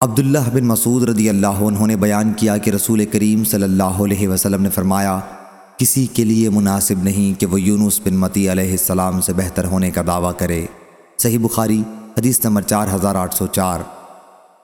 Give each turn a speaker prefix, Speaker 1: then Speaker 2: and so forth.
Speaker 1: عبداللہ بن مسعود رضی اللہ عنہ نے بیان کیا کہ رسول کریم صلی اللہ علیہ وسلم نے فرمایا، کسی کے لیے مناسب نہیں کہ وہ یونس بن متی علیہ السلام سے بہتر ہونے کا دعویٰ کرے۔ صحیح بخاری، حدیث نمبر چار ہزار آٹھ سو چار۔